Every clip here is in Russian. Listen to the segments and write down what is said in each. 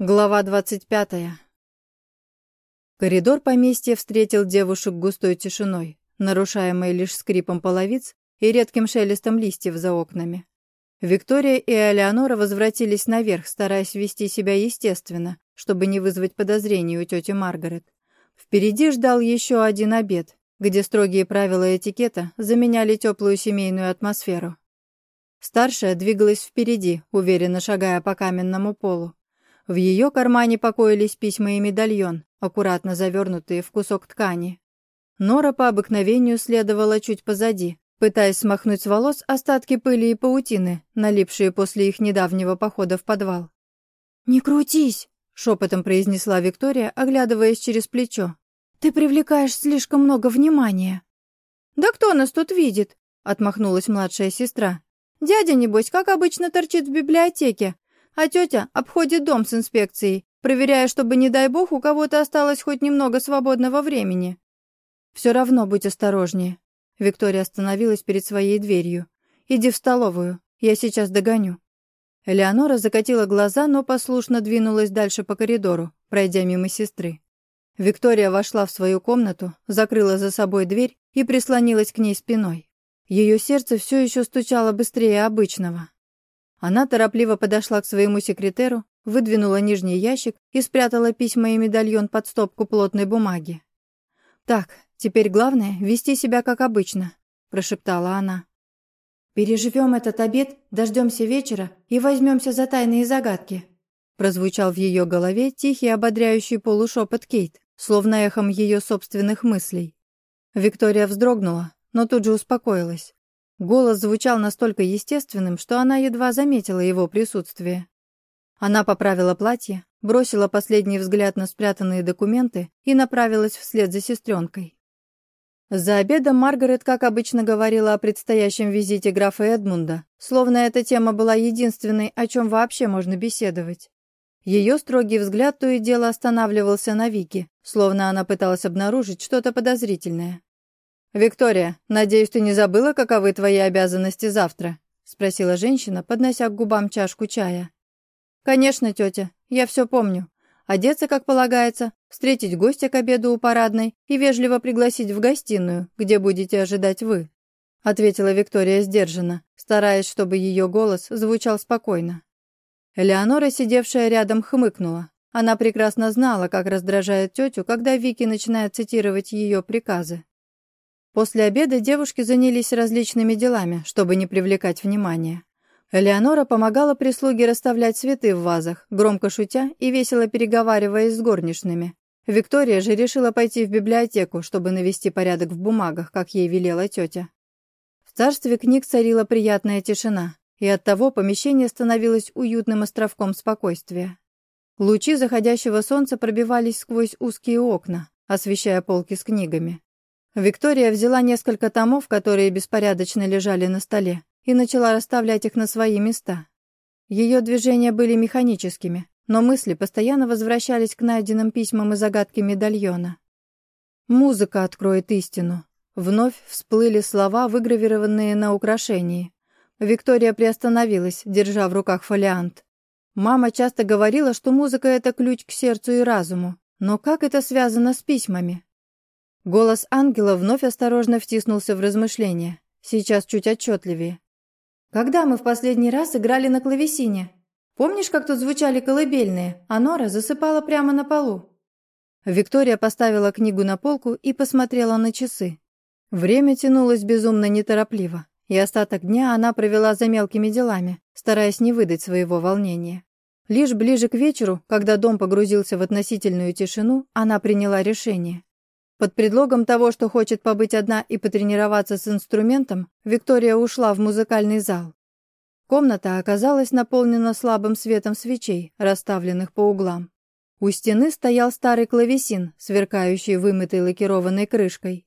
Глава двадцать пятая. Коридор поместья встретил девушек густой тишиной, нарушаемой лишь скрипом половиц и редким шелестом листьев за окнами. Виктория и Элеонора возвратились наверх, стараясь вести себя естественно, чтобы не вызвать подозрений у тети Маргарет. Впереди ждал еще один обед, где строгие правила этикета заменяли теплую семейную атмосферу. Старшая двигалась впереди, уверенно шагая по каменному полу. В ее кармане покоились письма и медальон, аккуратно завернутые в кусок ткани. Нора по обыкновению следовала чуть позади, пытаясь смахнуть с волос остатки пыли и паутины, налипшие после их недавнего похода в подвал. «Не крутись!» — шепотом произнесла Виктория, оглядываясь через плечо. «Ты привлекаешь слишком много внимания». «Да кто нас тут видит?» — отмахнулась младшая сестра. «Дядя, небось, как обычно, торчит в библиотеке, а тетя обходит дом с инспекцией, проверяя, чтобы, не дай бог, у кого-то осталось хоть немного свободного времени. «Все равно будь осторожнее». Виктория остановилась перед своей дверью. «Иди в столовую, я сейчас догоню». Элеонора закатила глаза, но послушно двинулась дальше по коридору, пройдя мимо сестры. Виктория вошла в свою комнату, закрыла за собой дверь и прислонилась к ней спиной. Ее сердце все еще стучало быстрее обычного. Она торопливо подошла к своему секретеру, выдвинула нижний ящик и спрятала письма и медальон под стопку плотной бумаги. «Так, теперь главное — вести себя как обычно», — прошептала она. «Переживем этот обед, дождемся вечера и возьмемся за тайные загадки», прозвучал в ее голове тихий ободряющий полушепот Кейт, словно эхом ее собственных мыслей. Виктория вздрогнула, но тут же успокоилась. Голос звучал настолько естественным, что она едва заметила его присутствие. Она поправила платье, бросила последний взгляд на спрятанные документы и направилась вслед за сестренкой. За обедом Маргарет, как обычно, говорила о предстоящем визите графа Эдмунда, словно эта тема была единственной, о чем вообще можно беседовать. Ее строгий взгляд то и дело останавливался на Вике, словно она пыталась обнаружить что-то подозрительное. «Виктория, надеюсь, ты не забыла, каковы твои обязанности завтра?» — спросила женщина, поднося к губам чашку чая. «Конечно, тетя, я все помню. Одеться, как полагается, встретить гостя к обеду у парадной и вежливо пригласить в гостиную, где будете ожидать вы», — ответила Виктория сдержанно, стараясь, чтобы ее голос звучал спокойно. Элеонора, сидевшая рядом, хмыкнула. Она прекрасно знала, как раздражает тетю, когда Вики начинает цитировать ее приказы. После обеда девушки занялись различными делами, чтобы не привлекать внимания. Элеонора помогала прислуге расставлять цветы в вазах, громко шутя и весело переговариваясь с горничными. Виктория же решила пойти в библиотеку, чтобы навести порядок в бумагах, как ей велела тетя. В царстве книг царила приятная тишина, и оттого помещение становилось уютным островком спокойствия. Лучи заходящего солнца пробивались сквозь узкие окна, освещая полки с книгами. Виктория взяла несколько томов, которые беспорядочно лежали на столе, и начала расставлять их на свои места. Ее движения были механическими, но мысли постоянно возвращались к найденным письмам и загадке медальона. «Музыка откроет истину». Вновь всплыли слова, выгравированные на украшении. Виктория приостановилась, держа в руках фолиант. Мама часто говорила, что музыка — это ключ к сердцу и разуму. Но как это связано с письмами? Голос ангела вновь осторожно втиснулся в размышления, сейчас чуть отчетливее. «Когда мы в последний раз играли на клавесине? Помнишь, как тут звучали колыбельные, а Нора засыпала прямо на полу?» Виктория поставила книгу на полку и посмотрела на часы. Время тянулось безумно неторопливо, и остаток дня она провела за мелкими делами, стараясь не выдать своего волнения. Лишь ближе к вечеру, когда дом погрузился в относительную тишину, она приняла решение. Под предлогом того, что хочет побыть одна и потренироваться с инструментом, Виктория ушла в музыкальный зал. Комната оказалась наполнена слабым светом свечей, расставленных по углам. У стены стоял старый клавесин, сверкающий вымытой лакированной крышкой.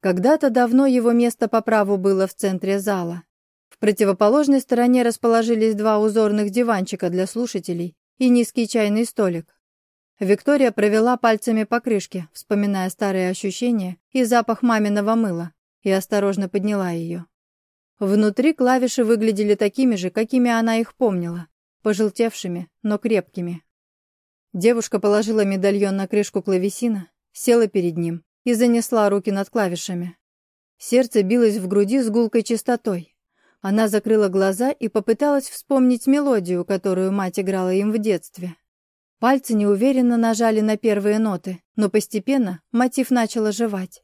Когда-то давно его место по праву было в центре зала. В противоположной стороне расположились два узорных диванчика для слушателей и низкий чайный столик. Виктория провела пальцами по крышке, вспоминая старые ощущения и запах маминого мыла, и осторожно подняла ее. Внутри клавиши выглядели такими же, какими она их помнила, пожелтевшими, но крепкими. Девушка положила медальон на крышку клавесина, села перед ним и занесла руки над клавишами. Сердце билось в груди с гулкой частотой. Она закрыла глаза и попыталась вспомнить мелодию, которую мать играла им в детстве. Пальцы неуверенно нажали на первые ноты, но постепенно мотив начал оживать.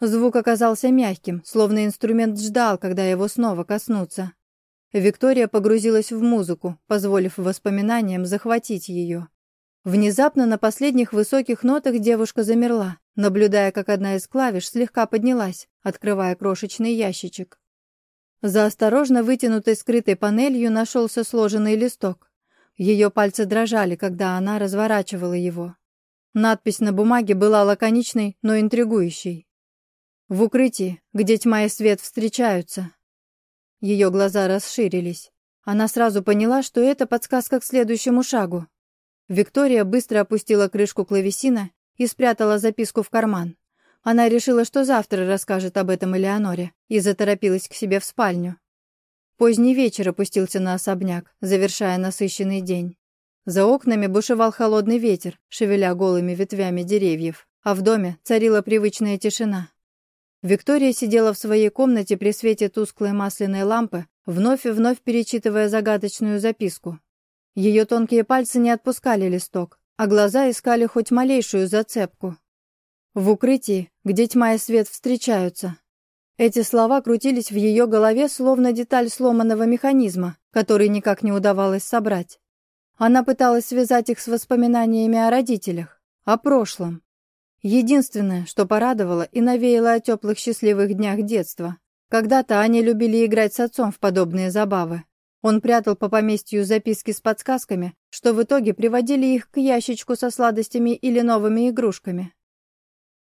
Звук оказался мягким, словно инструмент ждал, когда его снова коснутся. Виктория погрузилась в музыку, позволив воспоминаниям захватить ее. Внезапно на последних высоких нотах девушка замерла, наблюдая, как одна из клавиш слегка поднялась, открывая крошечный ящичек. За осторожно вытянутой скрытой панелью нашелся сложенный листок. Ее пальцы дрожали, когда она разворачивала его. Надпись на бумаге была лаконичной, но интригующей. «В укрытии, где тьма и свет встречаются». Ее глаза расширились. Она сразу поняла, что это подсказка к следующему шагу. Виктория быстро опустила крышку клавесина и спрятала записку в карман. Она решила, что завтра расскажет об этом Элеоноре, и заторопилась к себе в спальню. Поздний вечер опустился на особняк, завершая насыщенный день. За окнами бушевал холодный ветер, шевеля голыми ветвями деревьев, а в доме царила привычная тишина. Виктория сидела в своей комнате при свете тусклой масляной лампы, вновь и вновь перечитывая загадочную записку. Ее тонкие пальцы не отпускали листок, а глаза искали хоть малейшую зацепку. В укрытии, где тьма и свет встречаются. Эти слова крутились в ее голове, словно деталь сломанного механизма, который никак не удавалось собрать. Она пыталась связать их с воспоминаниями о родителях, о прошлом. Единственное, что порадовало и навеяло о теплых счастливых днях детства. Когда-то они любили играть с отцом в подобные забавы. Он прятал по поместью записки с подсказками, что в итоге приводили их к ящичку со сладостями или новыми игрушками.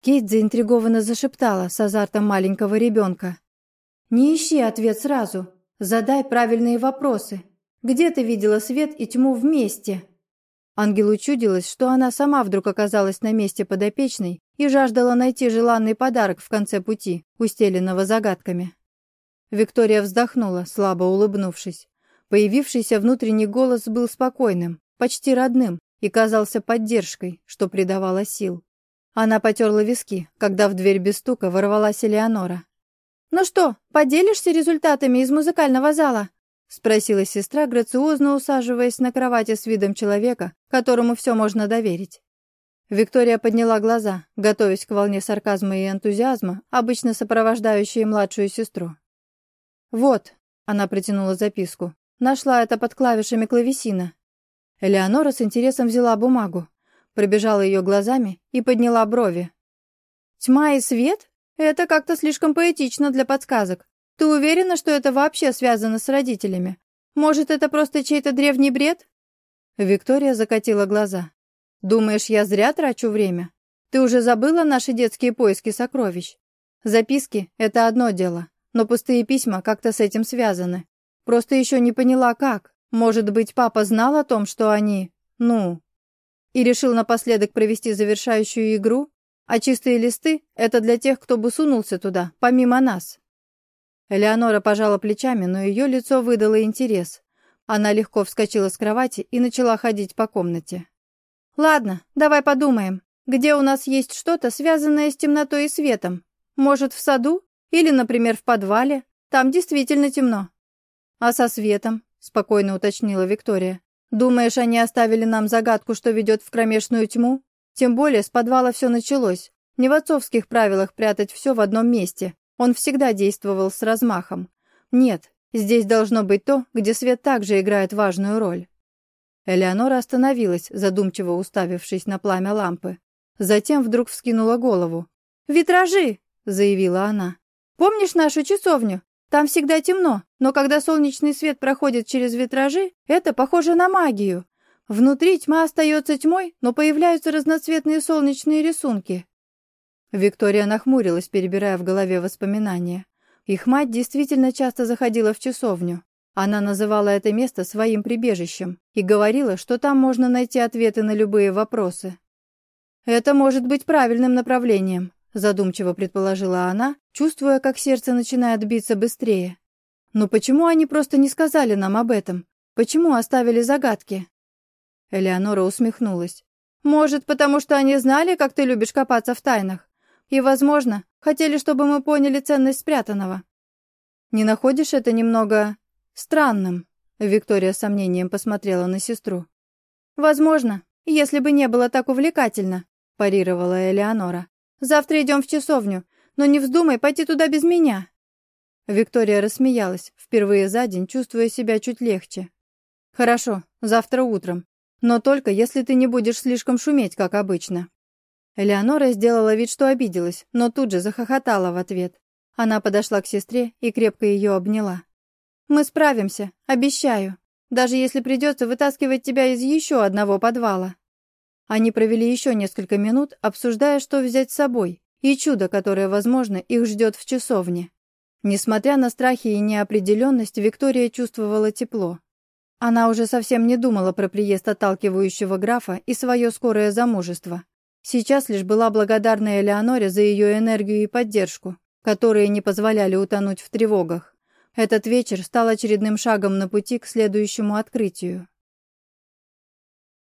Кейт заинтригованно зашептала с азартом маленького ребенка. «Не ищи ответ сразу. Задай правильные вопросы. Где ты видела свет и тьму вместе?» Ангелу чудилось, что она сама вдруг оказалась на месте подопечной и жаждала найти желанный подарок в конце пути, устеленного загадками. Виктория вздохнула, слабо улыбнувшись. Появившийся внутренний голос был спокойным, почти родным и казался поддержкой, что придавало сил. Она потерла виски, когда в дверь без стука ворвалась Элеонора. «Ну что, поделишься результатами из музыкального зала?» — спросила сестра, грациозно усаживаясь на кровати с видом человека, которому все можно доверить. Виктория подняла глаза, готовясь к волне сарказма и энтузиазма, обычно сопровождающей младшую сестру. «Вот», — она протянула записку, Нашла это под клавишами клавесина. Элеонора с интересом взяла бумагу, пробежала ее глазами и подняла брови. «Тьма и свет? Это как-то слишком поэтично для подсказок. Ты уверена, что это вообще связано с родителями? Может, это просто чей-то древний бред?» Виктория закатила глаза. «Думаешь, я зря трачу время? Ты уже забыла наши детские поиски сокровищ? Записки — это одно дело, но пустые письма как-то с этим связаны. Просто еще не поняла, как. Может быть, папа знал о том, что они... Ну... И решил напоследок провести завершающую игру? А чистые листы — это для тех, кто бы сунулся туда, помимо нас. Элеонора пожала плечами, но ее лицо выдало интерес. Она легко вскочила с кровати и начала ходить по комнате. «Ладно, давай подумаем, где у нас есть что-то, связанное с темнотой и светом? Может, в саду? Или, например, в подвале? Там действительно темно. «А со светом?» — спокойно уточнила Виктория. «Думаешь, они оставили нам загадку, что ведет в кромешную тьму? Тем более с подвала все началось. Не в отцовских правилах прятать все в одном месте. Он всегда действовал с размахом. Нет, здесь должно быть то, где свет также играет важную роль». Элеонора остановилась, задумчиво уставившись на пламя лампы. Затем вдруг вскинула голову. «Витражи!» — заявила она. «Помнишь нашу часовню? Там всегда темно, но когда солнечный свет проходит через витражи, это похоже на магию. Внутри тьма остается тьмой, но появляются разноцветные солнечные рисунки. Виктория нахмурилась, перебирая в голове воспоминания. Их мать действительно часто заходила в часовню. Она называла это место своим прибежищем и говорила, что там можно найти ответы на любые вопросы. Это может быть правильным направлением задумчиво предположила она, чувствуя, как сердце начинает биться быстрее. Но почему они просто не сказали нам об этом? Почему оставили загадки? Элеонора усмехнулась. Может, потому что они знали, как ты любишь копаться в тайнах? И, возможно, хотели, чтобы мы поняли ценность спрятанного. Не находишь это немного странным?» Виктория с сомнением посмотрела на сестру. «Возможно, если бы не было так увлекательно», парировала Элеонора. «Завтра идем в часовню, но не вздумай пойти туда без меня». Виктория рассмеялась, впервые за день чувствуя себя чуть легче. «Хорошо, завтра утром. Но только если ты не будешь слишком шуметь, как обычно». Элеонора сделала вид, что обиделась, но тут же захохотала в ответ. Она подошла к сестре и крепко ее обняла. «Мы справимся, обещаю, даже если придется вытаскивать тебя из еще одного подвала». Они провели еще несколько минут, обсуждая, что взять с собой, и чудо, которое, возможно, их ждет в часовне. Несмотря на страхи и неопределенность, Виктория чувствовала тепло. Она уже совсем не думала про приезд отталкивающего графа и свое скорое замужество. Сейчас лишь была благодарна Элеоноре за ее энергию и поддержку, которые не позволяли утонуть в тревогах. Этот вечер стал очередным шагом на пути к следующему открытию.